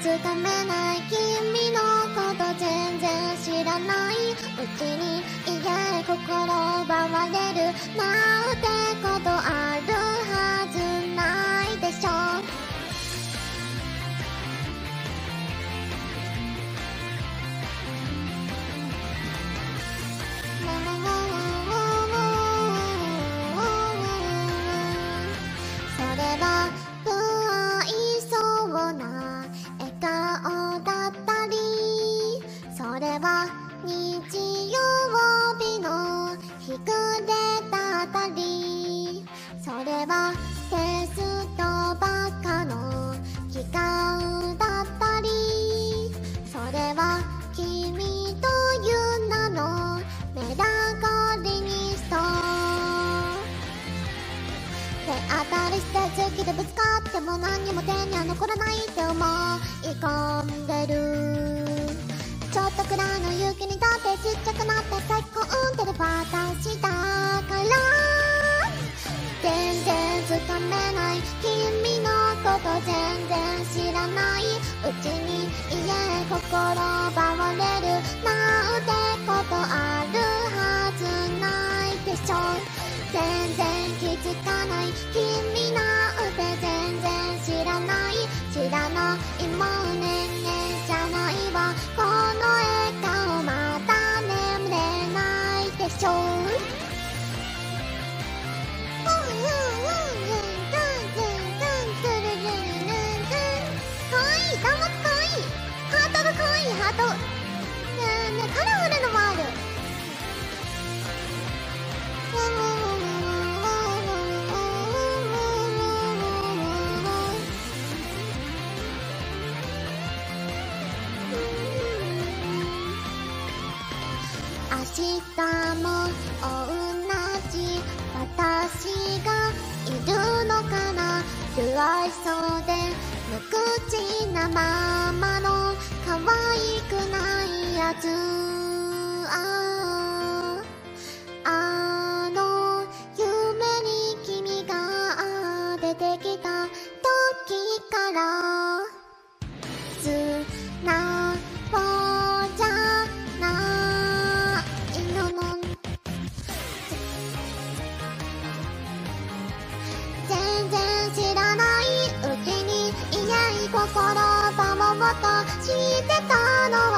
つかめない君のこと全然知らない。うちに家心奪われる。なんてことあるはずないでしょそれはの日暮れだったりそれはテストばっかの。期間だったりそれは君という名の。メランコリニスト手当たりして好きでぶつかっても何にも手には残らないって思い込んでるめない。君のこと全然知らない。うちに家心奪われる。なんてことあるはずないでしょ。全然気づかない。君なんて全然知らない。知らないもうねんねじゃないわ。この笑顔まだ眠れないでしょ。日も同じ私がいるのかな不愛想で無口なままの可愛くないやつ心ばももとしてたのは